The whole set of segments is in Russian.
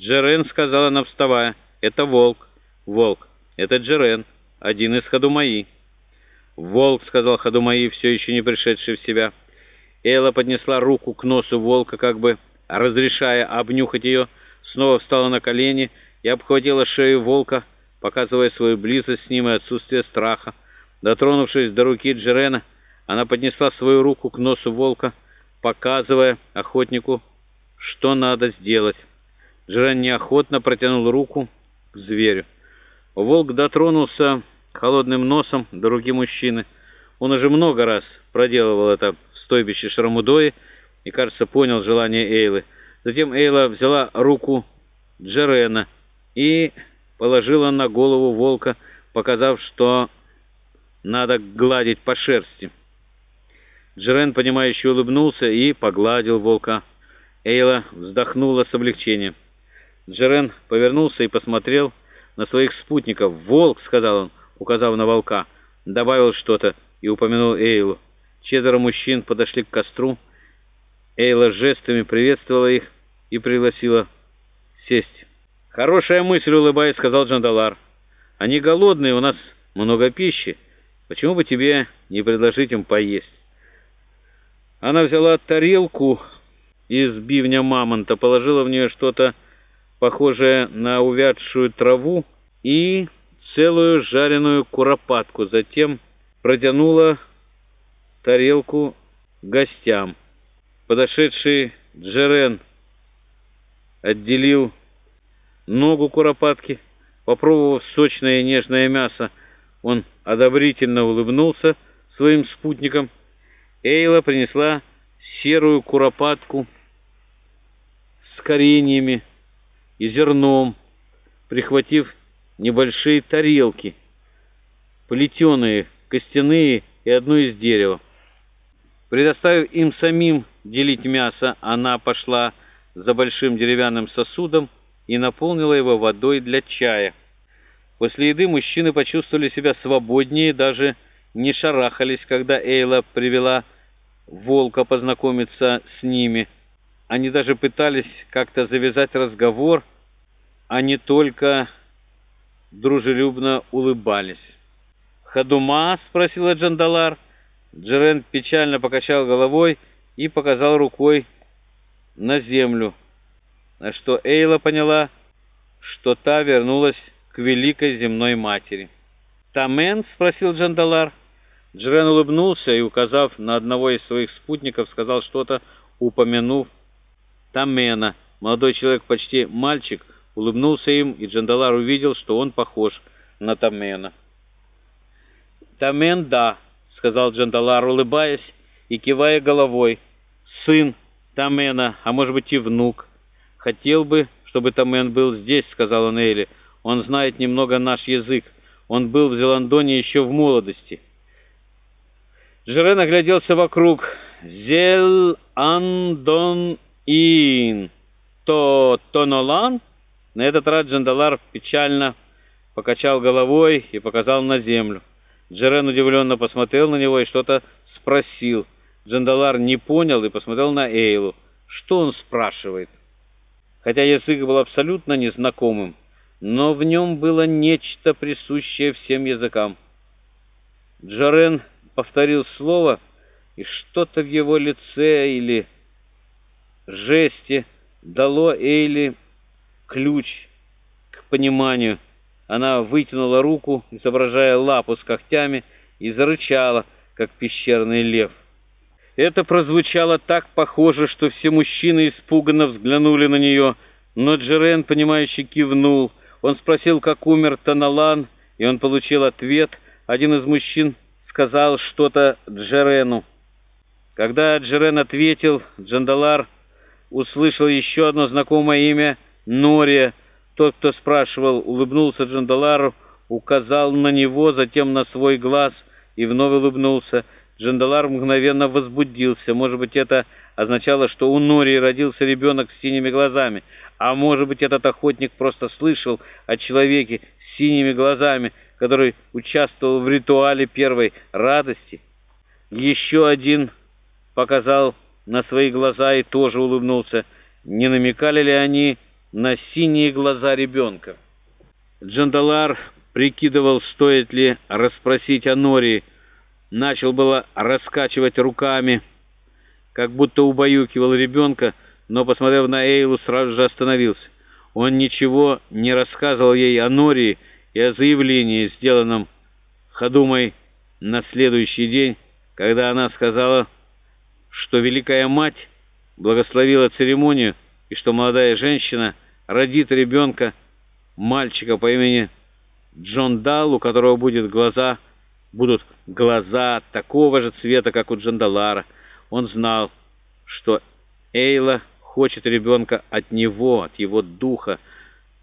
«Джерен», — сказала она, вставая, — «это волк». «Волк, это Джерен, один из Хадумаи». «Волк», — сказал Хадумаи, все еще не пришедший в себя. Эйла поднесла руку к носу волка, как бы разрешая обнюхать ее, снова встала на колени и обхватила шею волка, показывая свою близость с ним и отсутствие страха. Дотронувшись до руки Джерена, она поднесла свою руку к носу волка, показывая охотнику, что надо сделать. Джерен неохотно протянул руку к зверю. Волк дотронулся холодным носом до руки мужчины. Он уже много раз проделывал это в стойбище Шрамудои и, кажется, понял желание Эйлы. Затем Эйла взяла руку Джерена и положила на голову волка, показав, что надо гладить по шерсти. Джерен, понимающе улыбнулся и погладил волка. Эйла вздохнула с облегчением. Джерен повернулся и посмотрел на своих спутников. «Волк!» — сказал он, указав на волка. Добавил что-то и упомянул Эйлу. Четверо мужчин подошли к костру. Эйла жестами приветствовала их и пригласила сесть. «Хорошая мысль, улыбаясь, сказал Джандалар. Они голодные, у нас много пищи. Почему бы тебе не предложить им поесть?» Она взяла тарелку из бивня мамонта, положила в нее что-то похожее на увядшую траву и целую жареную куропатку. Затем протянула тарелку гостям. Подошедший Джерен отделил ногу куропатки. Попробовав сочное и нежное мясо, он одобрительно улыбнулся своим спутникам. Эйла принесла серую куропатку с кореньями и зерном, прихватив небольшие тарелки, плетеные, костяные и одну из дерева. Предоставив им самим делить мясо, она пошла за большим деревянным сосудом и наполнила его водой для чая. После еды мужчины почувствовали себя свободнее, даже не шарахались, когда Эйла привела волка познакомиться с ними. Они даже пытались как-то завязать разговор, не только дружелюбно улыбались. «Хадума?» — спросила Джандалар. Джерен печально покачал головой и показал рукой на землю, на что Эйла поняла, что та вернулась к великой земной матери. «Тамен?» — спросил Джандалар. Джерен улыбнулся и, указав на одного из своих спутников, сказал что-то, упомянув Тамена. Молодой человек, почти мальчик, улыбнулся им, и Джандалар увидел, что он похож на Тамена. «Тамен, да», — сказал Джандалар, улыбаясь и кивая головой. «Сын Тамена, а может быть и внук. Хотел бы, чтобы Тамен был здесь», — сказал он Эйли. «Он знает немного наш язык. Он был в Зеландоне еще в молодости». Жерен огляделся вокруг. «Зел андон ин то тонолан?» На этот раз Джандалар печально покачал головой и показал на землю. Джерен удивленно посмотрел на него и что-то спросил. Джандалар не понял и посмотрел на Эйлу. Что он спрашивает? Хотя язык был абсолютно незнакомым, но в нем было нечто присущее всем языкам. Джарен повторил слово, и что-то в его лице или жесте дало Эйли ключ к пониманию. Она вытянула руку, изображая лапу с когтями, и зарычала, как пещерный лев. Это прозвучало так похоже, что все мужчины испуганно взглянули на нее, но Джерен, понимающе кивнул. Он спросил, как умер Таналан, и он получил ответ. Один из мужчин сказал что-то Джерену. Когда Джерен ответил, Джандалар услышал еще одно знакомое имя Нория. Тот, кто спрашивал, улыбнулся Джандалару, указал на него, затем на свой глаз и вновь улыбнулся. Джандалар мгновенно возбудился. Может быть, это означало, что у Нории родился ребенок с синими глазами. А может быть, этот охотник просто слышал о человеке с синими глазами, который участвовал в ритуале первой радости. Еще один показал на свои глаза и тоже улыбнулся. Не намекали ли они на синие глаза ребенка. Джандалар прикидывал, стоит ли расспросить о Нори, начал было раскачивать руками, как будто убаюкивал ребенка, но, посмотрев на Эйлу, сразу же остановился. Он ничего не рассказывал ей о Нории и о заявлении, сделанном Ходумой на следующий день, когда она сказала, что Великая Мать благословила церемонию и что молодая женщина родит ребенка, мальчика по имени Джон Дал, у которого будет глаза, будут глаза такого же цвета, как у Джандалара. Он знал, что Эйла хочет ребенка от него, от его духа,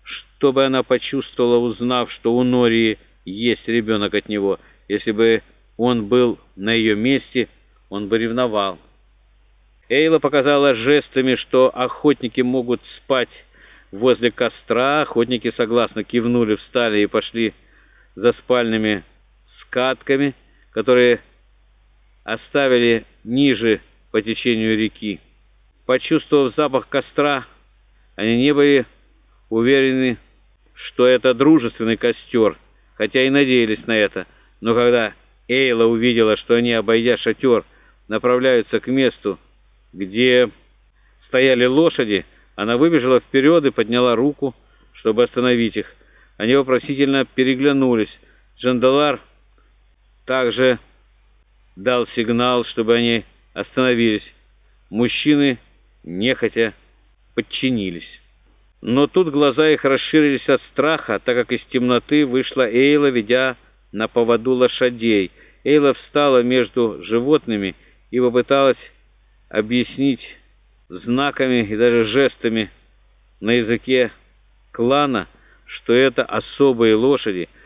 чтобы она почувствовала, узнав, что у Нории есть ребенок от него. Если бы он был на ее месте, он бы ревновал. Эйла показала жестами, что охотники могут спать возле костра. Охотники согласно кивнули, встали и пошли за спальными скатками, которые оставили ниже по течению реки. Почувствовав запах костра, они не были уверены, что это дружественный костер, хотя и надеялись на это. Но когда Эйла увидела, что они, обойдя шатер, направляются к месту, где стояли лошади, она выбежала вперед и подняла руку, чтобы остановить их. Они вопросительно переглянулись. Джандалар также дал сигнал, чтобы они остановились. Мужчины нехотя подчинились. Но тут глаза их расширились от страха, так как из темноты вышла Эйла, ведя на поводу лошадей. Эйла встала между животными и попыталась объяснить знаками и даже жестами на языке клана, что это особые лошади –